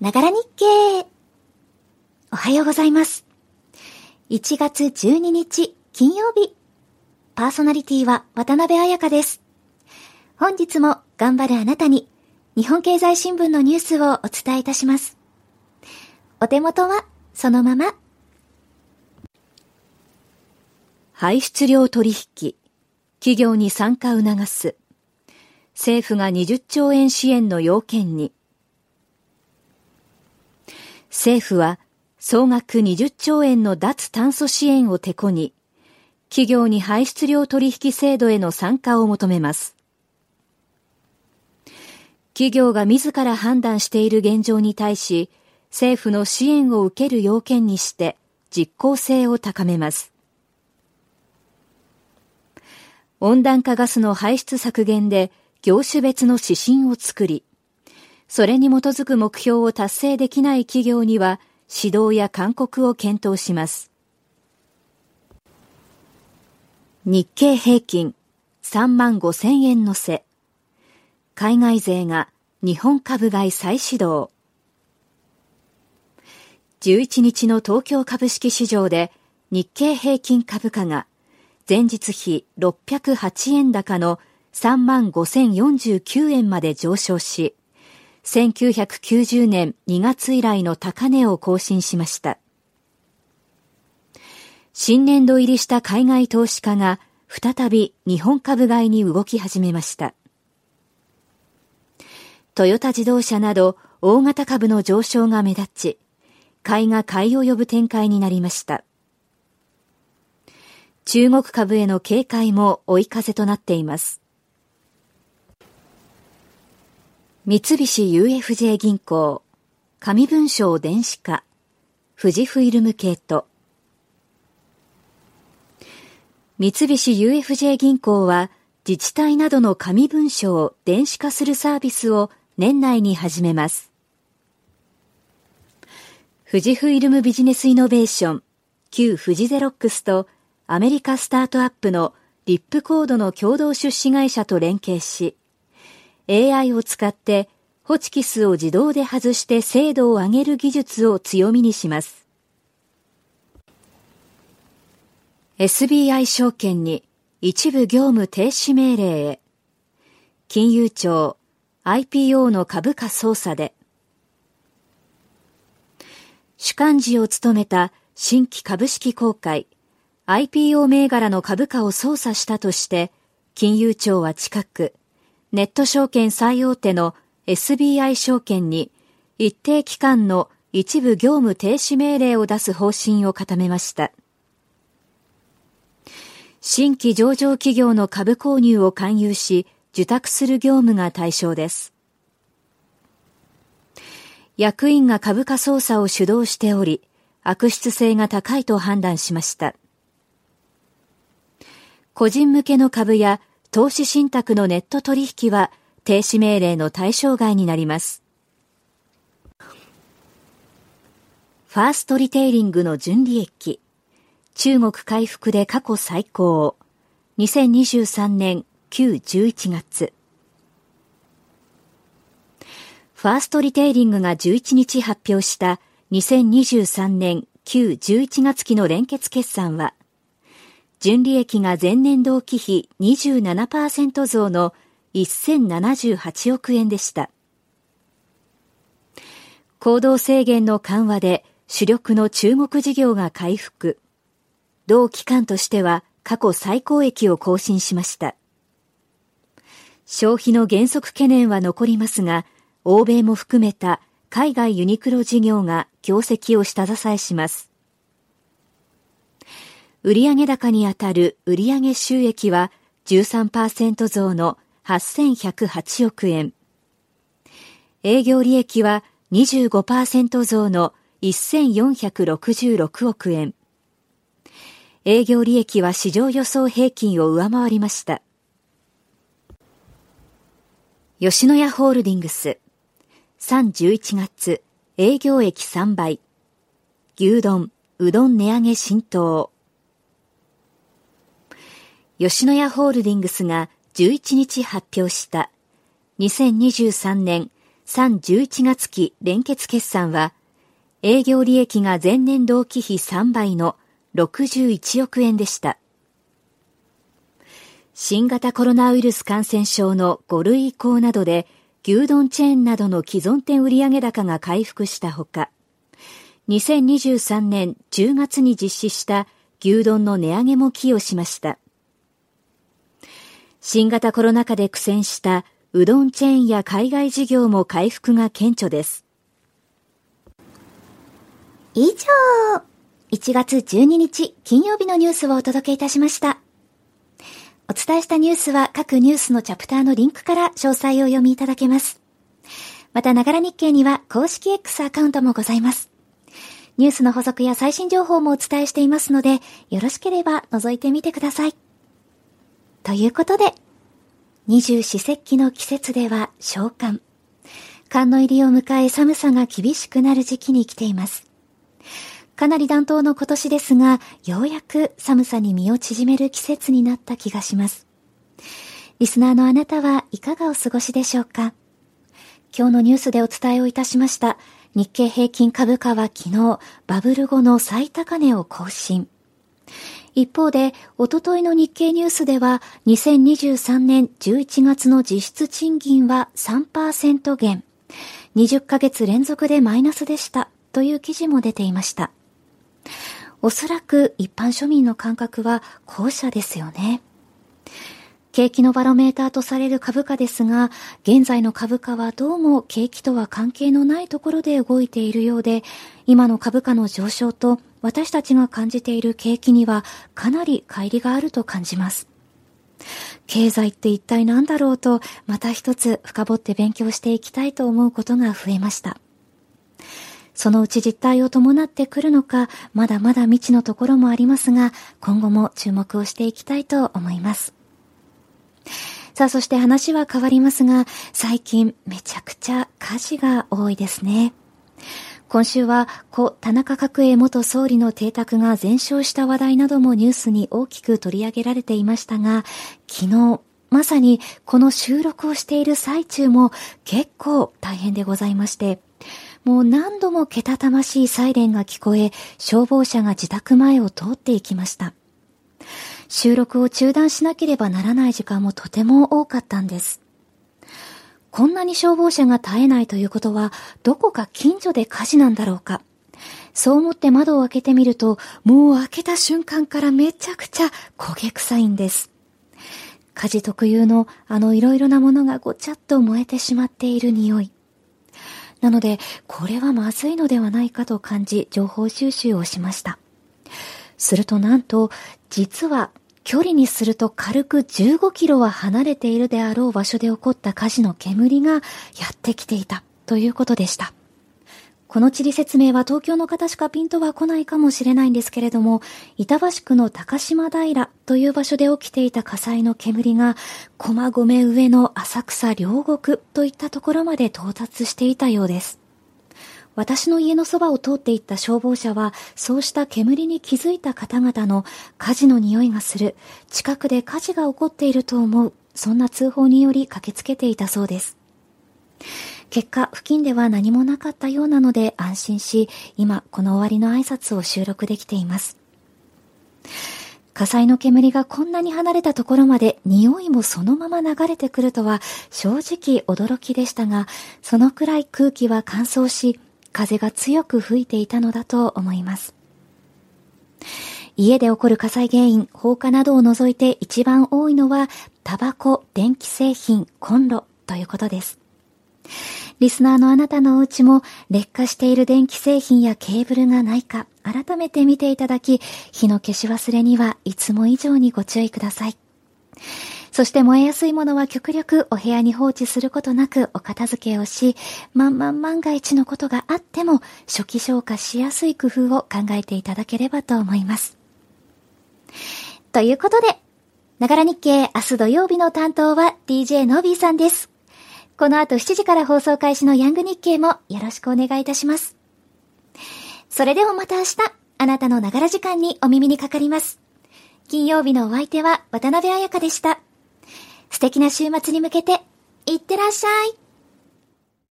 ながら日経。おはようございます。1月12日金曜日。パーソナリティは渡辺彩香です。本日も頑張るあなたに日本経済新聞のニュースをお伝えいたします。お手元はそのまま。排出量取引。企業に参加促す。政府が20兆円支援の要件に。政府は総額20兆円の脱炭素支援をてこに、企業に排出量取引制度への参加を求めます。企業が自ら判断している現状に対し、政府の支援を受ける要件にして実効性を高めます。温暖化ガスの排出削減で業種別の指針を作り、それに基づく目標を達成できない企業には指導や勧告を検討します。日経平均3万5千円のせ。海外勢が日本株買い再始動。11日の東京株式市場で日経平均株価が前日比608円高の3万5049円まで上昇し、1990年2月以来の高値を更新しました。新年度入りした海外投資家が再び日本株買いに動き始めました。トヨタ自動車など大型株の上昇が目立ち、買いが買いを呼ぶ展開になりました。中国株への警戒も追い風となっています。三菱 UFJ 銀行、紙文書電子化、富士フイルム系と、三菱 UFJ 銀行は自治体などの紙文書を電子化するサービスを年内に始めます。富士フイルムビジネスイノベーション、旧富士ゼロックスとアメリカスタートアップのリップコードの共同出資会社と連携し、AI を使ってホチキスを自動で外して精度を上げる技術を強みにします。SBI 証券に一部業務停止命令へ。金融庁 IPO の株価操作で。主幹事を務めた新規株式公開 IPO 銘柄の株価を操作したとして、金融庁は近く、ネット証券最大手の SBI 証券に一定期間の一部業務停止命令を出す方針を固めました。新規上場企業の株購入を勧誘し、受託する業務が対象です。役員が株価操作を主導しており、悪質性が高いと判断しました。個人向けの株や投資信託のネット取引は停止命令の対象外になります。ファーストリテイリングの純利益。中国回復で過去最高。2023年9、11月。ファーストリテイリングが11日発表した2023年9、11月期の連結決算は、純利益が前年同期比27%増の1078億円でした。行動制限の緩和で主力の中国事業が回復。同期間としては過去最高益を更新しました。消費の減速懸念は残りますが、欧米も含めた海外ユニクロ事業が業績を下支えします。売上高にあたる売上収益は13%増の8108億円。営業利益は25%増の1466億円。営業利益は市場予想平均を上回りました。吉野家ホールディングス3、11月営業益3倍牛丼、うどん値上げ浸透吉野家ホールディングスが11日発表した2023年3、11月期連結決算は、営業利益が前年同期比3倍の61億円でした。新型コロナウイルス感染症の5類移行などで牛丼チェーンなどの既存店売上高が回復したほか、2023年10月に実施した牛丼の値上げも寄与しました。新型コロナ禍で苦戦したうどんチェーンや海外事業も回復が顕著です。以上、1月12日金曜日のニュースをお届けいたしました。お伝えしたニュースは各ニュースのチャプターのリンクから詳細を読みいただけます。また、ながら日経には公式 X アカウントもございます。ニュースの補足や最新情報もお伝えしていますので、よろしければ覗いてみてください。ということで、二十四節気の季節では召喚。寒の入りを迎え寒さが厳しくなる時期に来ています。かなり暖冬の今年ですが、ようやく寒さに身を縮める季節になった気がします。リスナーのあなたはいかがお過ごしでしょうか？今日のニュースでお伝えをいたしました日経平均株価は昨日バブル後の最高値を更新。一方で、おとといの日経ニュースでは、2023年11月の実質賃金は3%減。20ヶ月連続でマイナスでした。という記事も出ていました。おそらく一般庶民の感覚は後者ですよね。景気のバロメーターとされる株価ですが、現在の株価はどうも景気とは関係のないところで動いているようで、今の株価の上昇と私たちが感じている景気にはかなり乖離があると感じます。経済って一体何だろうと、また一つ深掘って勉強していきたいと思うことが増えました。そのうち実態を伴ってくるのか、まだまだ未知のところもありますが、今後も注目をしていきたいと思います。さあ、そして話は変わりますが、最近めちゃくちゃ火事が多いですね。今週は故田中角栄元総理の邸宅が全焼した話題などもニュースに大きく取り上げられていましたが、昨日、まさにこの収録をしている最中も結構大変でございまして、もう何度もけたたましいサイレンが聞こえ、消防車が自宅前を通っていきました。収録を中断しなければならない時間もとても多かったんです。こんなに消防車が絶えないということは、どこか近所で火事なんだろうか。そう思って窓を開けてみると、もう開けた瞬間からめちゃくちゃ焦げ臭いんです。火事特有のあの色々なものがごちゃっと燃えてしまっている匂い。なので、これはまずいのではないかと感じ、情報収集をしました。するとなんと、実は距離にすると軽く15キロは離れているであろう場所で起こった火事の煙がやってきていたということでした。この地理説明は東京の方しかピンとは来ないかもしれないんですけれども、板橋区の高島平という場所で起きていた火災の煙が、駒込上の浅草両国といったところまで到達していたようです。私の家のそばを通っていった消防車は、そうした煙に気づいた方々の火事の匂いがする、近くで火事が起こっていると思う、そんな通報により駆けつけていたそうです。結果、付近では何もなかったようなので安心し、今、この終わりの挨拶を収録できています。火災の煙がこんなに離れたところまで匂いもそのまま流れてくるとは正直驚きでしたが、そのくらい空気は乾燥し、風が強く吹いていたのだと思います。家で起こる火災原因、放火などを除いて一番多いのは、タバコ、電気製品、コンロということです。リスナーのあなたのお家も劣化している電気製品やケーブルがないか改めて見ていただき、火の消し忘れにはいつも以上にご注意ください。そして燃えやすいものは極力お部屋に放置することなくお片付けをし、万万万が一のことがあっても初期消火しやすい工夫を考えていただければと思います。ということで、ながら日経明日土曜日の担当は DJ のびーさんです。この後7時から放送開始のヤング日経もよろしくお願いいたします。それではまた明日、あなたのながら時間にお耳にかかります。金曜日のお相手は渡辺彩香でした。素敵な週末に向けて、いってらっしゃい。